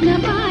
那把